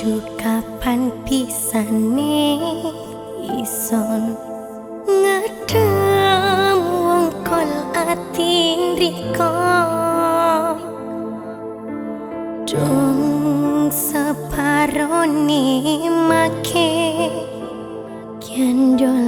Jujur kapan bisa nih ison? Ngedem wongkol ati riko. Dung separoni make. Kian jodoh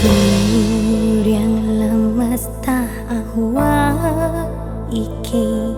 Tidur yang lemas tak ahwa iki.